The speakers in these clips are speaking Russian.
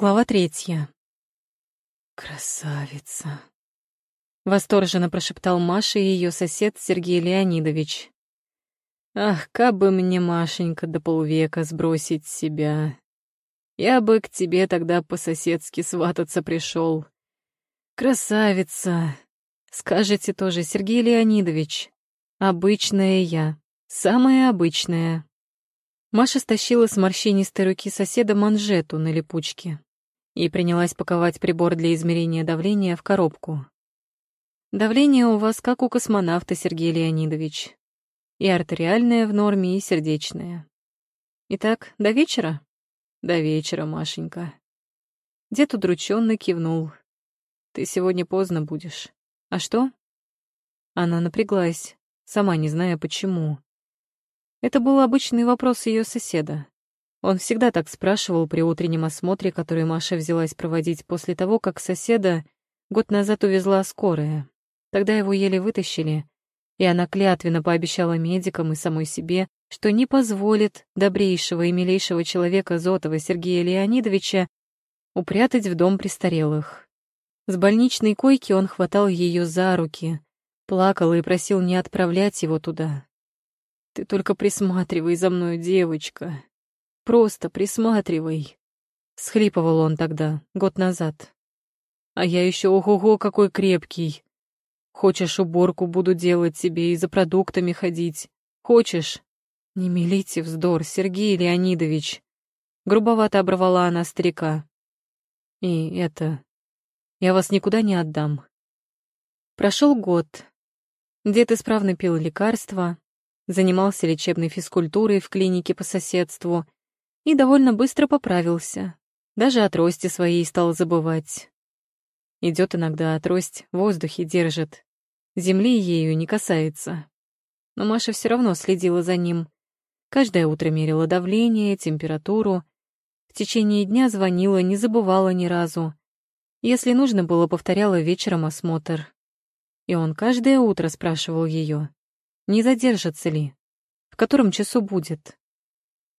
Глава третья. «Красавица!» — восторженно прошептал Маша и ее сосед Сергей Леонидович. «Ах, как бы мне, Машенька, до полвека сбросить себя! Я бы к тебе тогда по-соседски свататься пришел. Красавица! Скажете тоже, Сергей Леонидович. Обычная я, самая обычная». Маша стащила с морщинистой руки соседа манжету на липучке и принялась паковать прибор для измерения давления в коробку. Давление у вас как у космонавта, Сергей Леонидович. И артериальное в норме, и сердечное. Итак, до вечера? До вечера, Машенька. Дед удрученно кивнул. Ты сегодня поздно будешь. А что? Она напряглась, сама не зная почему. Это был обычный вопрос ее соседа. Он всегда так спрашивал при утреннем осмотре, который Маша взялась проводить после того, как соседа год назад увезла скорая. Тогда его еле вытащили, и она клятвенно пообещала медикам и самой себе, что не позволит добрейшего и милейшего человека Зотова Сергея Леонидовича упрятать в дом престарелых. С больничной койки он хватал ее за руки, плакал и просил не отправлять его туда. «Ты только присматривай за мной, девочка», Просто присматривай. Схлипывал он тогда, год назад. А я еще ого-го какой крепкий. Хочешь, уборку буду делать тебе и за продуктами ходить. Хочешь? Не мелите вздор, Сергей Леонидович. Грубовато оборвала она старика. И это... Я вас никуда не отдам. Прошел год. Дед исправно пил лекарства, занимался лечебной физкультурой в клинике по соседству — и довольно быстро поправился. Даже о трости своей стал забывать. Идет иногда, а трость в воздухе держит. Земли ею не касается. Но Маша все равно следила за ним. Каждое утро мерила давление, температуру. В течение дня звонила, не забывала ни разу. Если нужно было, повторяла вечером осмотр. И он каждое утро спрашивал ее, не задержится ли, в котором часу будет.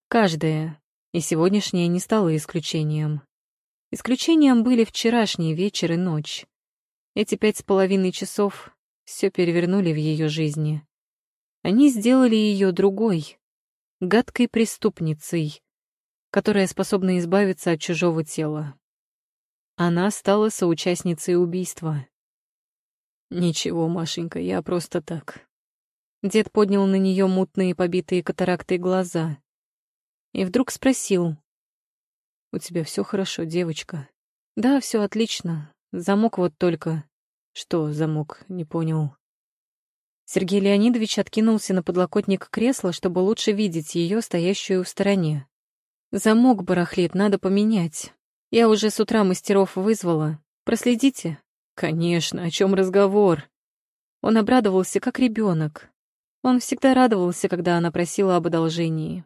Каждое, и сегодняшнее не стало исключением. Исключением были вчерашний вечер и ночь. Эти пять с половиной часов все перевернули в ее жизни. Они сделали ее другой, гадкой преступницей, которая способна избавиться от чужого тела. Она стала соучастницей убийства. «Ничего, Машенька, я просто так». Дед поднял на нее мутные, побитые катарактой глаза и вдруг спросил. «У тебя все хорошо, девочка?» «Да, все отлично. Замок вот только...» «Что замок?» — не понял. Сергей Леонидович откинулся на подлокотник кресла, чтобы лучше видеть ее, стоящую в стороне. «Замок барахлит, надо поменять. Я уже с утра мастеров вызвала. Проследите?» «Конечно, о чем разговор?» Он обрадовался, как ребенок. Он всегда радовался, когда она просила об одолжении.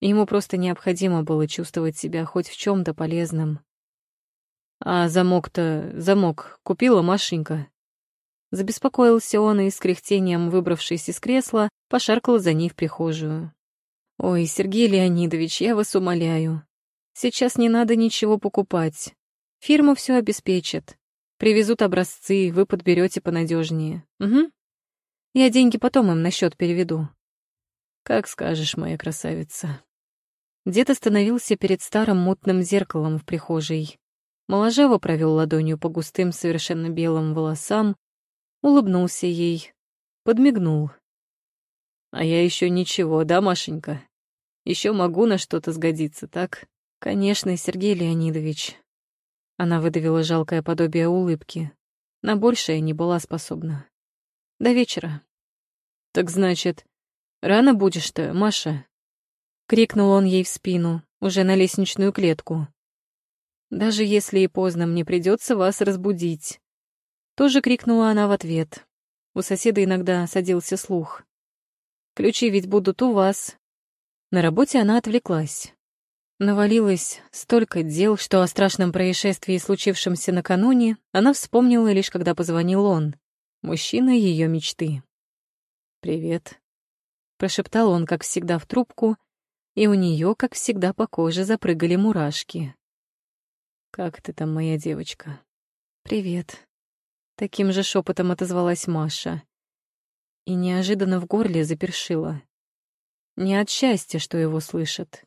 Ему просто необходимо было чувствовать себя хоть в чем то полезным. «А замок-то... замок купила Машенька?» Забеспокоился он и с кряхтением, выбравшись из кресла, пошаркал за ней в прихожую. «Ой, Сергей Леонидович, я вас умоляю. Сейчас не надо ничего покупать. Фирма все обеспечит. Привезут образцы, вы подберете понадежнее. Угу. Я деньги потом им на счет переведу. Как скажешь, моя красавица. Дед остановился перед старым мутным зеркалом в прихожей. Моложаво провел ладонью по густым, совершенно белым волосам, улыбнулся ей, подмигнул. «А я еще ничего, да, Машенька? Еще могу на что-то сгодиться, так?» «Конечно, Сергей Леонидович». Она выдавила жалкое подобие улыбки. На большее не была способна. «До вечера». «Так значит, рано будешь-то, Маша?» Крикнул он ей в спину, уже на лестничную клетку. «Даже если и поздно, мне придется вас разбудить». Тоже крикнула она в ответ. У соседа иногда садился слух. «Ключи ведь будут у вас». На работе она отвлеклась. Навалилось столько дел, что о страшном происшествии, случившемся накануне, она вспомнила лишь когда позвонил он, мужчина ее мечты. «Привет», — прошептал он, как всегда, в трубку, и у нее, как всегда, по коже запрыгали мурашки. «Как ты там, моя девочка?» «Привет». Таким же шепотом отозвалась Маша. И неожиданно в горле запершила. Не от счастья, что его слышат,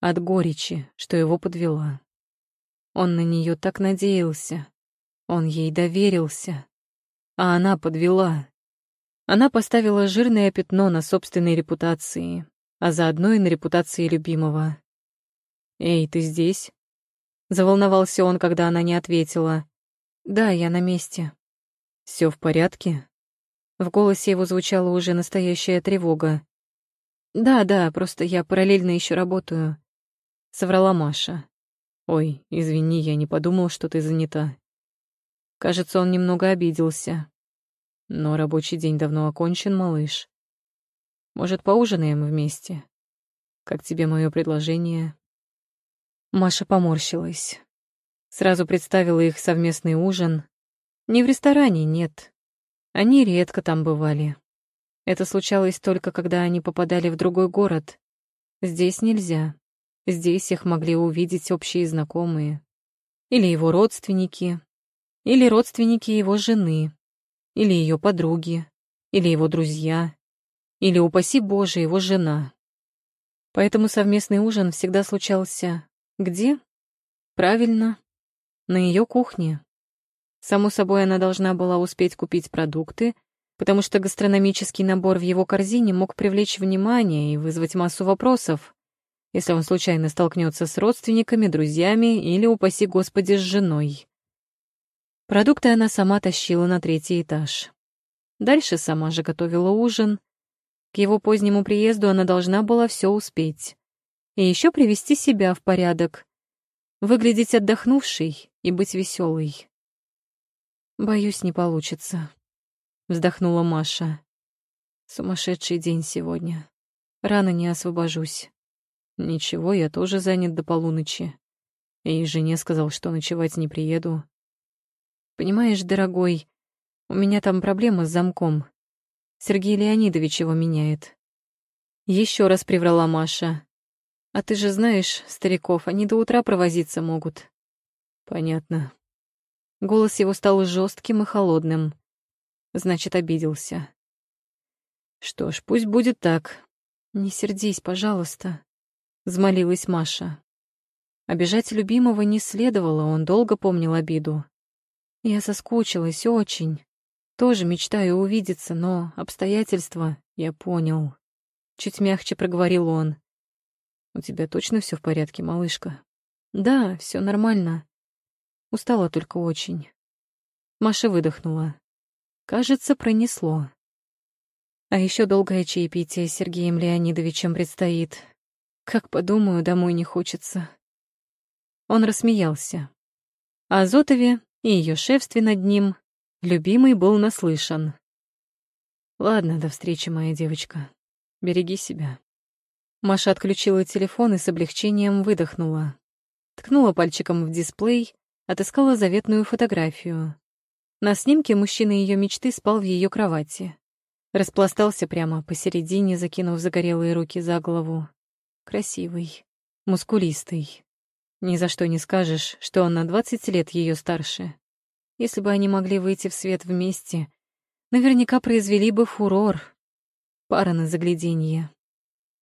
от горечи, что его подвела. Он на нее так надеялся, он ей доверился, а она подвела. Она поставила жирное пятно на собственной репутации, а заодно и на репутации любимого. «Эй, ты здесь?» Заволновался он, когда она не ответила. «Да, я на месте». Все в порядке?» В голосе его звучала уже настоящая тревога. «Да, да, просто я параллельно еще работаю», — соврала Маша. «Ой, извини, я не подумал, что ты занята». Кажется, он немного обиделся. Но рабочий день давно окончен, малыш. Может, поужинаем вместе? Как тебе мое предложение? Маша поморщилась. Сразу представила их совместный ужин. Не в ресторане, нет. Они редко там бывали. Это случалось только, когда они попадали в другой город. Здесь нельзя. Здесь их могли увидеть общие знакомые. Или его родственники. Или родственники его жены. Или ее подруги. Или его друзья. Или, упаси Боже, его жена. Поэтому совместный ужин всегда случался где? Правильно, на ее кухне. Само собой, она должна была успеть купить продукты, потому что гастрономический набор в его корзине мог привлечь внимание и вызвать массу вопросов, если он случайно столкнется с родственниками, друзьями или, упаси Господи, с женой. Продукты она сама тащила на третий этаж. Дальше сама же готовила ужин. К его позднему приезду она должна была все успеть. И еще привести себя в порядок, выглядеть отдохнувшей и быть веселой. Боюсь, не получится, вздохнула Маша. Сумасшедший день сегодня. Рано не освобожусь. Ничего, я тоже занят до полуночи. И жене сказал, что ночевать не приеду. Понимаешь, дорогой, у меня там проблема с замком. Сергей Леонидович его меняет. Еще раз приврала Маша. А ты же знаешь, стариков, они до утра провозиться могут. Понятно. Голос его стал жестким и холодным. Значит, обиделся. Что ж, пусть будет так. Не сердись, пожалуйста, взмолилась Маша. Обижать любимого не следовало, он долго помнил обиду. Я соскучилась очень. Тоже мечтаю увидеться, но обстоятельства я понял. Чуть мягче проговорил он. У тебя точно все в порядке, малышка? Да, все нормально. Устала только очень. Маша выдохнула. Кажется, пронесло. А еще долгое чаепитие с Сергеем Леонидовичем предстоит. Как подумаю, домой не хочется. Он рассмеялся. О Зотове и ее шефстве над ним любимый был наслышан. Ладно, до встречи, моя девочка. Береги себя. Маша отключила телефон и с облегчением выдохнула. Ткнула пальчиком в дисплей, отыскала заветную фотографию. На снимке мужчина ее мечты спал в ее кровати. Распластался прямо посередине, закинув загорелые руки за голову. Красивый, мускулистый. Ни за что не скажешь, что он на 20 лет ее старше. Если бы они могли выйти в свет вместе, наверняка произвели бы фурор. Пара на загляденье.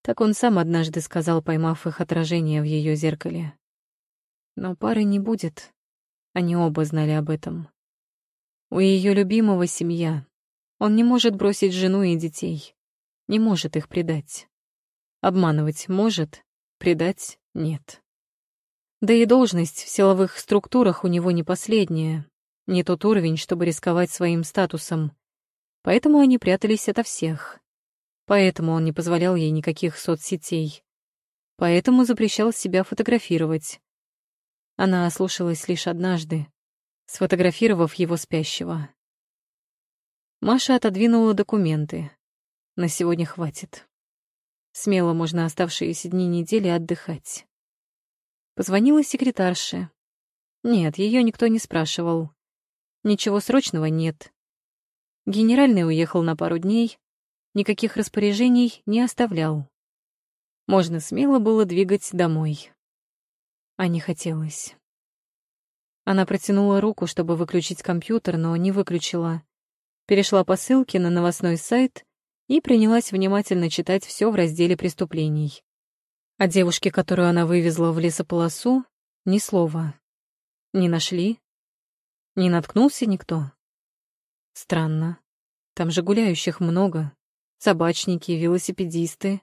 Так он сам однажды сказал, поймав их отражение в ее зеркале. Но пары не будет. Они оба знали об этом. У ее любимого семья. Он не может бросить жену и детей. Не может их предать. Обманывать может, предать — нет. Да и должность в силовых структурах у него не последняя, не тот уровень, чтобы рисковать своим статусом. Поэтому они прятались ото всех. Поэтому он не позволял ей никаких соцсетей. Поэтому запрещал себя фотографировать. Она ослушалась лишь однажды, сфотографировав его спящего. Маша отодвинула документы. На сегодня хватит. Смело можно оставшиеся дни недели отдыхать. Позвонила секретарше. Нет, ее никто не спрашивал. Ничего срочного нет. Генеральный уехал на пару дней, никаких распоряжений не оставлял. Можно смело было двигать домой. А не хотелось. Она протянула руку, чтобы выключить компьютер, но не выключила. Перешла по ссылке на новостной сайт и принялась внимательно читать все в разделе преступлений. О девушке, которую она вывезла в лесополосу, ни слова. Не нашли? Не наткнулся никто? Странно. Там же гуляющих много. Собачники, велосипедисты.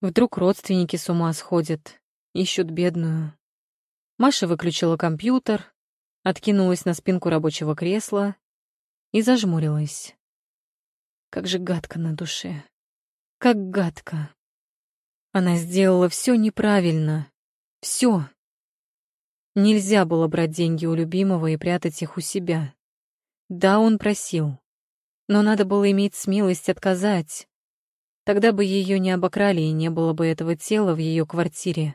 Вдруг родственники с ума сходят, ищут бедную. Маша выключила компьютер, откинулась на спинку рабочего кресла и зажмурилась. Как же гадко на душе. Как гадко. Она сделала все неправильно. Все. Нельзя было брать деньги у любимого и прятать их у себя. Да, он просил. Но надо было иметь смелость отказать. Тогда бы ее не обокрали и не было бы этого тела в ее квартире.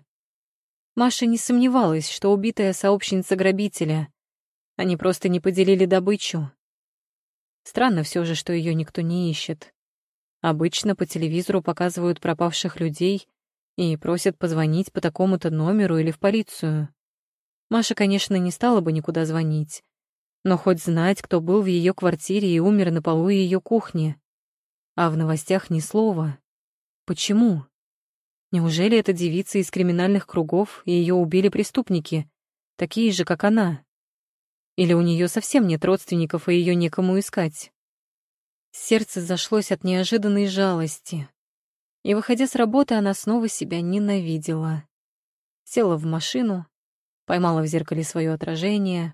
Маша не сомневалась, что убитая сообщница грабителя. Они просто не поделили добычу. Странно все же, что ее никто не ищет. Обычно по телевизору показывают пропавших людей и просят позвонить по такому-то номеру или в полицию. Маша, конечно, не стала бы никуда звонить, но хоть знать, кто был в ее квартире и умер на полу ее кухни. А в новостях ни слова. Почему? Неужели эта девица из криминальных кругов и ее убили преступники, такие же, как она? Или у нее совсем нет родственников и ее некому искать? Сердце зашлось от неожиданной жалости. И, выходя с работы, она снова себя ненавидела. Села в машину, поймала в зеркале свое отражение.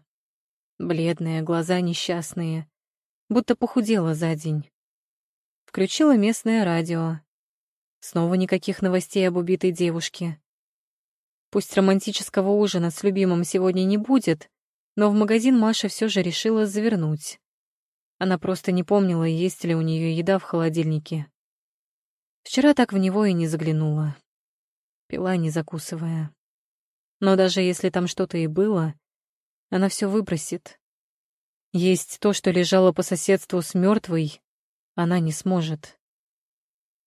Бледные, глаза несчастные, будто похудела за день. Включила местное радио. Снова никаких новостей об убитой девушке. Пусть романтического ужина с любимым сегодня не будет, но в магазин Маша все же решила завернуть. Она просто не помнила, есть ли у нее еда в холодильнике. Вчера так в него и не заглянула. Пила, не закусывая. Но даже если там что-то и было, она все выбросит. Есть то, что лежало по соседству с мертвой, она не сможет.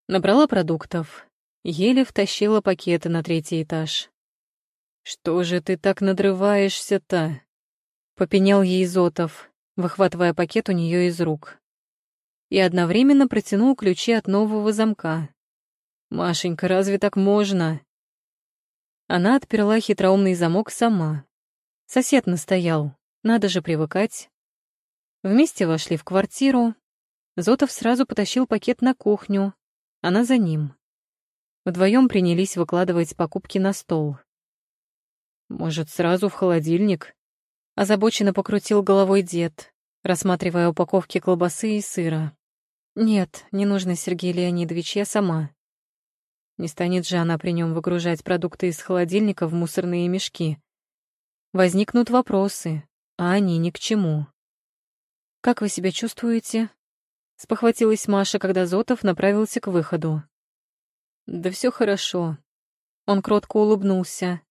Набрала продуктов, еле втащила пакеты на третий этаж. «Что же ты так надрываешься-то?» — попенял ей Зотов, выхватывая пакет у нее из рук. И одновременно протянул ключи от нового замка. «Машенька, разве так можно?» Она отперла хитроумный замок сама. Сосед настоял, надо же привыкать. Вместе вошли в квартиру. Зотов сразу потащил пакет на кухню, она за ним. Вдвоем принялись выкладывать покупки на стол. «Может, сразу в холодильник?» Озабоченно покрутил головой дед, рассматривая упаковки колбасы и сыра. «Нет, не нужно, Сергей Леонидович, я сама». Не станет же она при нем выгружать продукты из холодильника в мусорные мешки. Возникнут вопросы, а они ни к чему. «Как вы себя чувствуете?» — спохватилась Маша, когда Зотов направился к выходу. «Да все хорошо». Он кротко улыбнулся.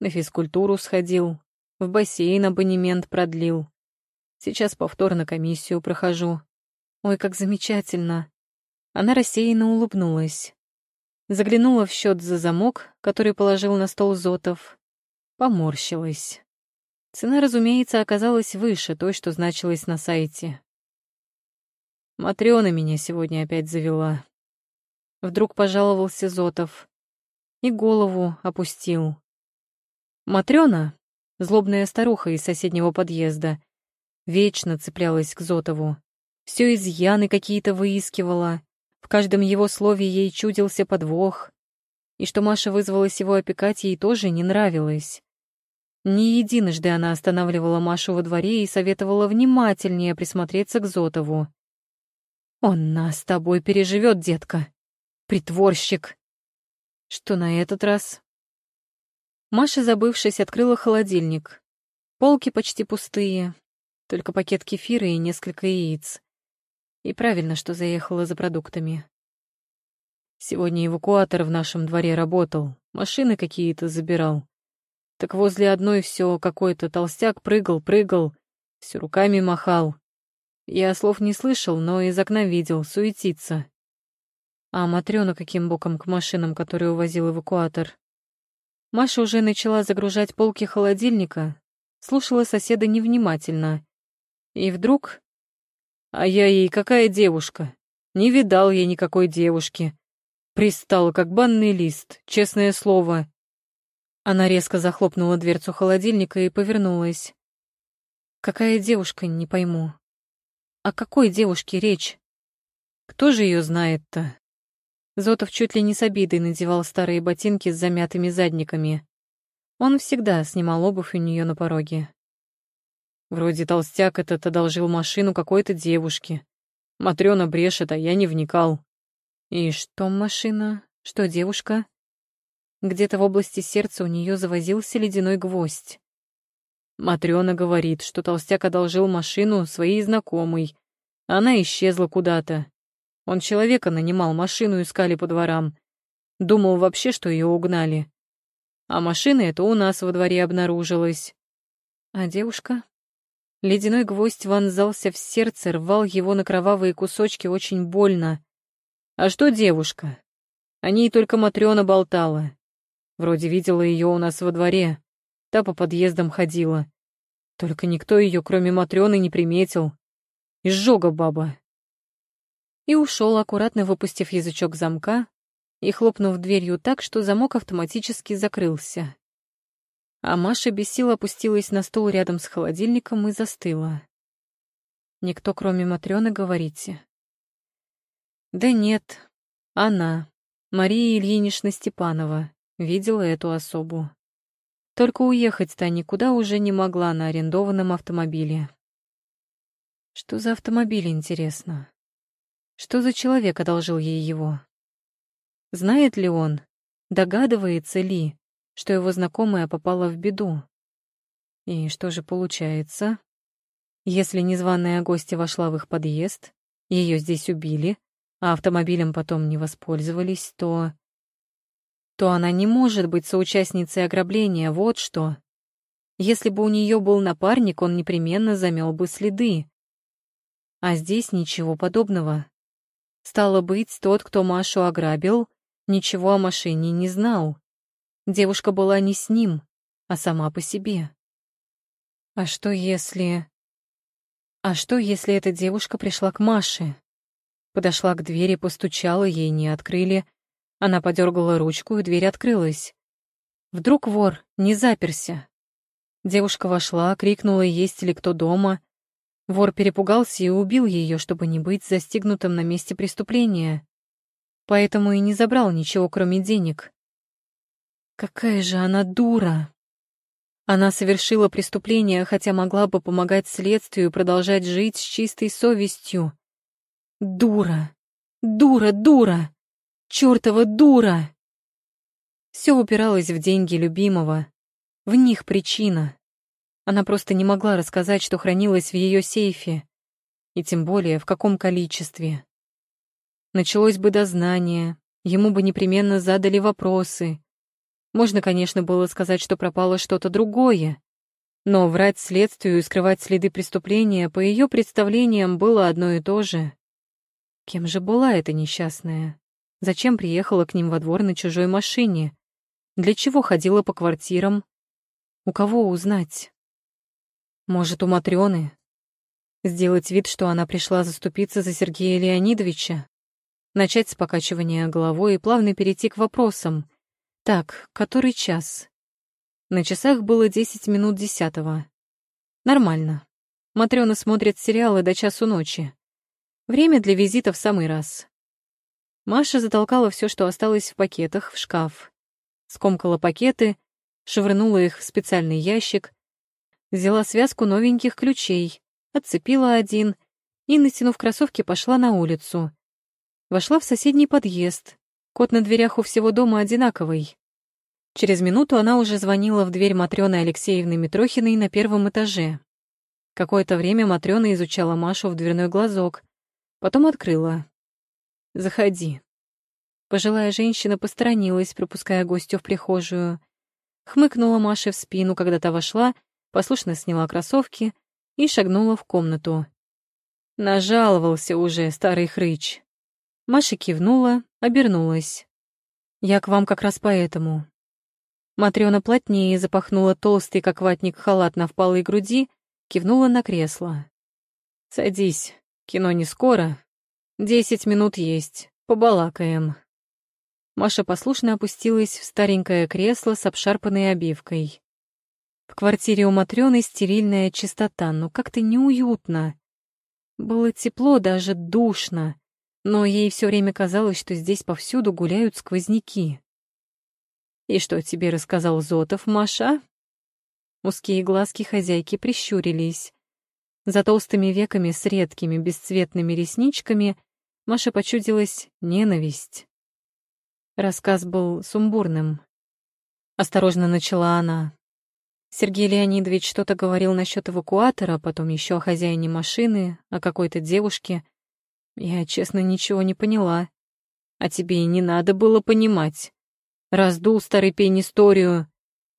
На физкультуру сходил, в бассейн абонемент продлил. Сейчас повторно комиссию прохожу. Ой, как замечательно. Она рассеянно улыбнулась. Заглянула в счет за замок, который положил на стол Зотов. Поморщилась. Цена, разумеется, оказалась выше той, что значилась на сайте. Матрёна меня сегодня опять завела. Вдруг пожаловался Зотов и голову опустил. Матрёна, злобная старуха из соседнего подъезда, вечно цеплялась к Зотову. Все изъяны какие-то выискивала. В каждом его слове ей чудился подвох. И что Маша вызвалась его опекать, ей тоже не нравилось. Не единожды она останавливала Машу во дворе и советовала внимательнее присмотреться к Зотову. «Он нас с тобой переживет, детка. Притворщик». Что на этот раз? Маша, забывшись, открыла холодильник. Полки почти пустые, только пакет кефира и несколько яиц. И правильно, что заехала за продуктами. Сегодня эвакуатор в нашем дворе работал, машины какие-то забирал. Так возле одной все какой-то толстяк прыгал, прыгал, все руками махал. Я слов не слышал, но из окна видел, суетиться. А Матрёна каким боком к машинам, которые увозил эвакуатор? Маша уже начала загружать полки холодильника. слушала соседа невнимательно. И вдруг... А я ей какая девушка? Не видал я никакой девушки. Пристала, как банный лист, честное слово. Она резко захлопнула дверцу холодильника и повернулась. Какая девушка, не пойму. О какой девушке речь? Кто же ее знает-то? Зотов чуть ли не с обидой надевал старые ботинки с замятыми задниками. Он всегда снимал обувь у нее на пороге. Вроде толстяк этот одолжил машину какой-то девушке. Матрёна брешет, а я не вникал. И что машина? Что девушка? Где-то в области сердца у нее завозился ледяной гвоздь. Матрёна говорит, что толстяк одолжил машину своей знакомой. Она исчезла куда-то. Он человека нанимал, машину искали по дворам. Думал вообще, что ее угнали. А машина эта у нас во дворе обнаружилась. А девушка? Ледяной гвоздь вонзался в сердце, рвал его на кровавые кусочки очень больно. А что девушка? О ней только Матрёна болтала. Вроде видела ее у нас во дворе. Та по подъездам ходила. Только никто ее, кроме Матрёны, не приметил. Изжога баба. И ушел, аккуратно выпустив язычок замка и хлопнув дверью так, что замок автоматически закрылся. А Маша без сил опустилась на стул рядом с холодильником и застыла. Никто, кроме Матрёны, говорите? Да нет, она, Мария Ильинична Степанова, видела эту особу. Только уехать-то никуда уже не могла на арендованном автомобиле. Что за автомобиль, интересно? Что за человек одолжил ей его? Знает ли он, догадывается ли, что его знакомая попала в беду? И что же получается? Если незваная гостья вошла в их подъезд, ее здесь убили, а автомобилем потом не воспользовались, то то она не может быть соучастницей ограбления, вот что. Если бы у нее был напарник, он непременно замел бы следы. А здесь ничего подобного. Стало быть, тот, кто Машу ограбил, ничего о машине не знал. Девушка была не с ним, а сама по себе. А что если... А что, если эта девушка пришла к Маше? Подошла к двери, постучала, ей не открыли, она подергала ручку, и дверь открылась. Вдруг вор не заперся. Девушка вошла, крикнула, есть ли кто дома. Вор перепугался и убил ее, чтобы не быть застигнутым на месте преступления. Поэтому и не забрал ничего, кроме денег. Какая же она дура! Она совершила преступление, хотя могла бы помогать следствию продолжать жить с чистой совестью. Дура! Дура, дура! Чёртова дура! Все упиралось в деньги любимого. В них причина. Она просто не могла рассказать, что хранилось в ее сейфе. И тем более, в каком количестве. Началось бы дознание, ему бы непременно задали вопросы. Можно, конечно, было сказать, что пропало что-то другое. Но врать следствию и скрывать следы преступления, по ее представлениям, было одно и то же. Кем же была эта несчастная? Зачем приехала к ним во двор на чужой машине? Для чего ходила по квартирам? У кого узнать? Может, у Матрёны? Сделать вид, что она пришла заступиться за Сергея Леонидовича? Начать с покачивания головой и плавно перейти к вопросам. Так, который час? На часах было десять минут десятого. Нормально. Матрёна смотрит сериалы до часу ночи. Время для визита в самый раз. Маша затолкала все, что осталось в пакетах, в шкаф. Скомкала пакеты, швырнула их в специальный ящик, взяла связку новеньких ключей, отцепила один и, натянув кроссовки, пошла на улицу. Вошла в соседний подъезд. Код на дверях у всего дома одинаковый. Через минуту она уже звонила в дверь Матрёны Алексеевны Митрохиной на первом этаже. Какое-то время Матрёна изучала Машу в дверной глазок, потом открыла. Заходи». Пожилая женщина посторонилась, пропуская гостю в прихожую. Хмыкнула Маше в спину, когда та вошла, послушно сняла кроссовки и шагнула в комнату. Нажаловался уже старый хрыч. Маша кивнула, обернулась. «Я к вам как раз поэтому». Матрёна плотнее запахнула толстый, как ватник, халат на впалой груди, кивнула на кресло. «Садись, кино не скоро. Десять минут есть, побалакаем». Маша послушно опустилась в старенькое кресло с обшарпанной обивкой. В квартире у Матрёны стерильная чистота, но как-то неуютно. Было тепло, даже душно, но ей все время казалось, что здесь повсюду гуляют сквозняки. «И что тебе рассказал Зотов, Маша?» Узкие глазки хозяйки прищурились. За толстыми веками с редкими бесцветными ресничками Маша почудилась ненависть. Рассказ был сумбурным. Осторожно начала она. Сергей Леонидович что-то говорил насчет эвакуатора, потом еще о хозяине машины, о какой-то девушке. Я, честно, ничего не поняла. А тебе и не надо было понимать. Раздул старый пень историю.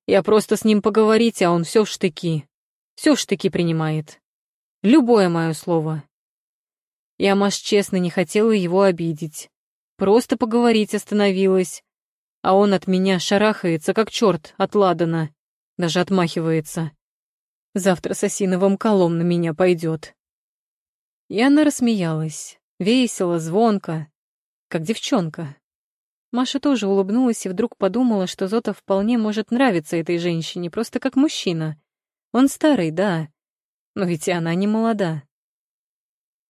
Я просто с ним поговорить, а он все в штыки. Все в штыки принимает. Любое мое слово. Я, Маш, честно, не хотела его обидеть. Просто поговорить остановилась. А он от меня шарахается, как черт от Ладана. Даже отмахивается. Завтра с осиновым колом на меня пойдет. И она рассмеялась. Весело, звонко, как девчонка. Маша тоже улыбнулась и вдруг подумала, что Зота вполне может нравиться этой женщине, просто как мужчина. Он старый, да, но ведь и она не молода.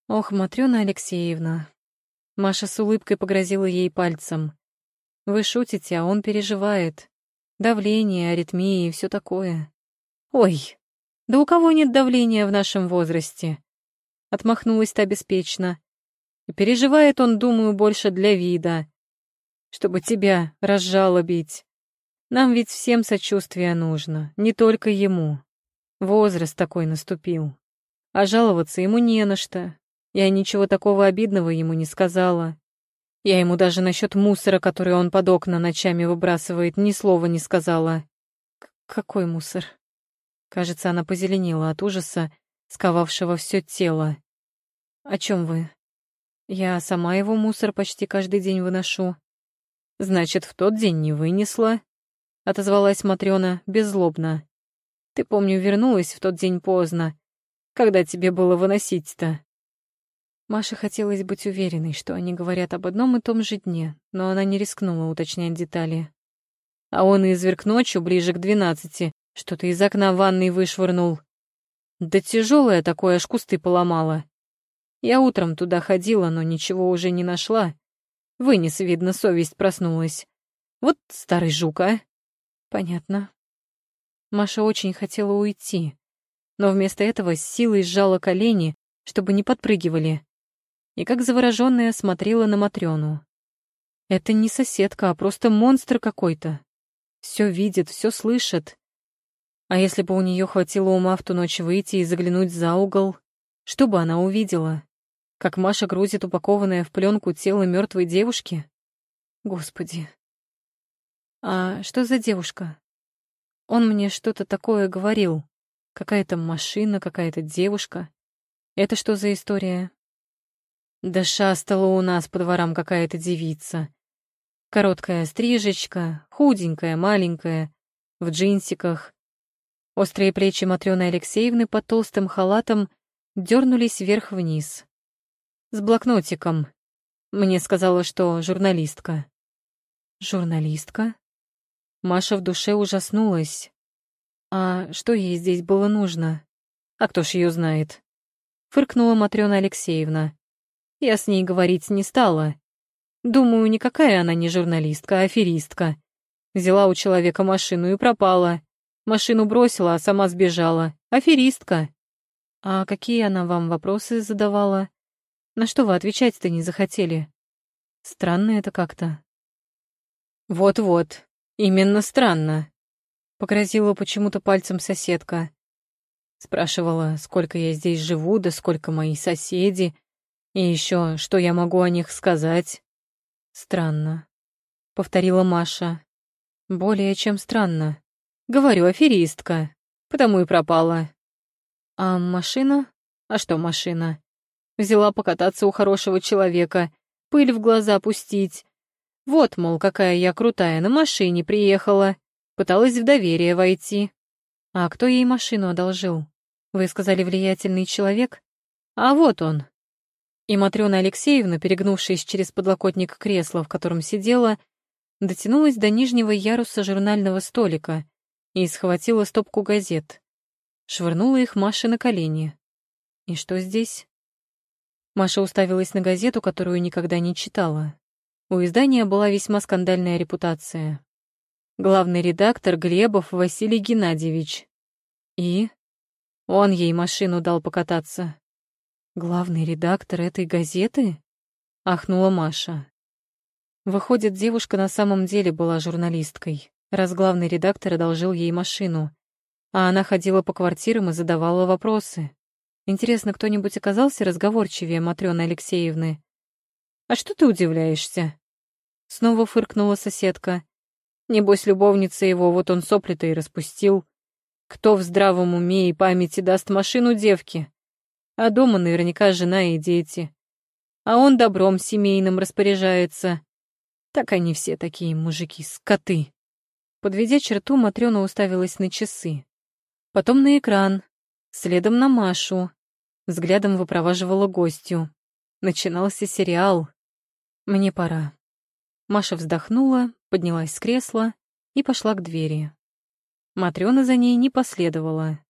Ох, Матрёна Алексеевна, Маша с улыбкой погрозила ей пальцем. «Вы шутите, а он переживает. Давление, аритмии и все такое». «Ой, да у кого нет давления в нашем возрасте?» Отмахнулась та беспечно. Переживает он, думаю, больше для вида. Чтобы тебя разжалобить. Нам ведь всем сочувствие нужно, не только ему. Возраст такой наступил. А жаловаться ему не на что. Я ничего такого обидного ему не сказала. Я ему даже насчет мусора, который он под окна ночами выбрасывает, ни слова не сказала. Какой мусор? Кажется, она позеленела от ужаса, сковавшего все тело. О чем вы? Я сама его мусор почти каждый день выношу. Значит, в тот день не вынесла, отозвалась Матрёна беззлобно. Ты, помню, вернулась в тот день поздно. Когда тебе было выносить-то? Маше хотелось быть уверенной, что они говорят об одном и том же дне, но она не рискнула уточнять детали. А он изверг ночью, ближе к двенадцати, что-то из окна ванной вышвырнул. Да тяжелое такое, аж кусты поломало. Я утром туда ходила, но ничего уже не нашла. Вынес, видно, совесть проснулась. Вот старый жук, а? Понятно. Маша очень хотела уйти, но вместо этого с силой сжала колени, чтобы не подпрыгивали и как заворожённая смотрела на Матрёну. Это не соседка, а просто монстр какой-то. Всё видит, всё слышит. А если бы у неё хватило ума в ту ночь выйти и заглянуть за угол, что бы она увидела? Как Маша грузит упакованное в пленку тело мёртвой девушки? Господи. А что за девушка? Он мне что-то такое говорил. Какая-то машина, какая-то девушка. Это что за история? Да шастала у нас по дворам какая-то девица. Короткая стрижечка, худенькая, маленькая, в джинсиках. Острые плечи Матрёны Алексеевны под толстым халатом дернулись вверх-вниз. С блокнотиком. Мне сказала, что журналистка. Журналистка? Маша в душе ужаснулась. А что ей здесь было нужно? А кто ж ее знает? Фыркнула Матрёна Алексеевна. Я с ней говорить не стала. Думаю, никакая она не журналистка, а аферистка. Взяла у человека машину и пропала. Машину бросила, а сама сбежала. Аферистка. А какие она вам вопросы задавала? На что вы отвечать-то не захотели? Странно это как-то. Вот-вот, именно странно. Погрозила почему-то пальцем соседка. Спрашивала, сколько я здесь живу, да сколько мои соседи, и еще, что я могу о них сказать? Странно, повторила Маша. Более чем странно. Говорю, аферистка, потому и пропала. А машина? А что машина? Взяла покататься у хорошего человека, пыль в глаза пустить. Вот, мол, какая я крутая, на машине приехала. Пыталась в доверие войти. А кто ей машину одолжил? Вы сказали, влиятельный человек? А вот он. И Матрёна Алексеевна, перегнувшись через подлокотник кресла, в котором сидела, дотянулась до нижнего яруса журнального столика и схватила стопку газет. Швырнула их Маше на колени. И что здесь? Маша уставилась на газету, которую никогда не читала. У издания была весьма скандальная репутация. Главный редактор Глебов Василий Геннадьевич. И он ей машину дал покататься. Главный редактор этой газеты? Ахнула Маша. Выходит, девушка на самом деле была журналисткой, раз главный редактор одолжил ей машину, а она ходила по квартирам и задавала вопросы. Интересно, кто-нибудь оказался разговорчивее Матрёны Алексеевны? «А что ты удивляешься?» Снова фыркнула соседка. «Небось, любовница его, вот он сопли-то и распустил. Кто в здравом уме и памяти даст машину девке? А дома наверняка жена и дети. А он добром семейным распоряжается. Так они все такие мужики, скоты». Подведя черту, Матрёна уставилась на часы. Потом на экран, следом на Машу. Взглядом выпроваживала гостью. Начинался сериал. Мне пора. Маша вздохнула, поднялась с кресла и пошла к двери. Матрёна за ней не последовала.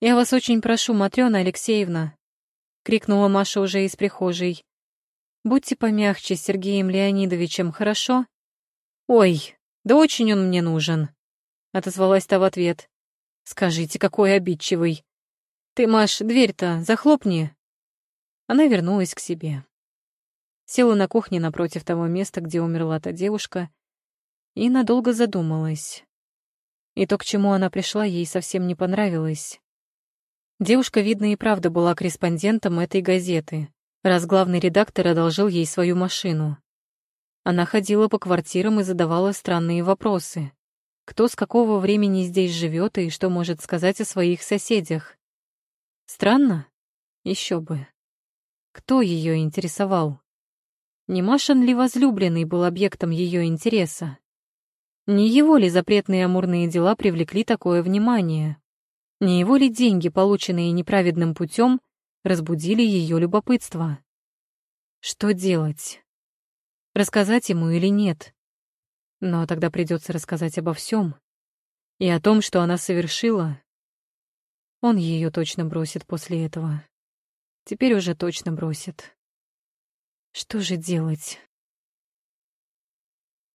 «Я вас очень прошу, Матрёна Алексеевна!» — крикнула Маша уже из прихожей. «Будьте помягче с Сергеем Леонидовичем, хорошо?» «Ой, да очень он мне нужен!» — отозвалась та в ответ. «Скажите, какой обидчивый! Ты, Маш, дверь-то захлопни!» Она вернулась к себе села на кухне напротив того места, где умерла та девушка, и надолго задумалась. И то, к чему она пришла, ей совсем не понравилось. Девушка, видно, и правда была корреспондентом этой газеты, раз главный редактор одолжил ей свою машину. Она ходила по квартирам и задавала странные вопросы. Кто с какого времени здесь живет и что может сказать о своих соседях? Странно? Еще бы. Кто ее интересовал? Не Машин ли возлюбленный был объектом ее интереса? Не его ли запретные амурные дела привлекли такое внимание? Не его ли деньги, полученные неправедным путем, разбудили ее любопытство? Что делать? Рассказать ему или нет? Но тогда придется рассказать обо всем. И о том, что она совершила. Он ее точно бросит после этого. Теперь уже точно бросит. Что же делать?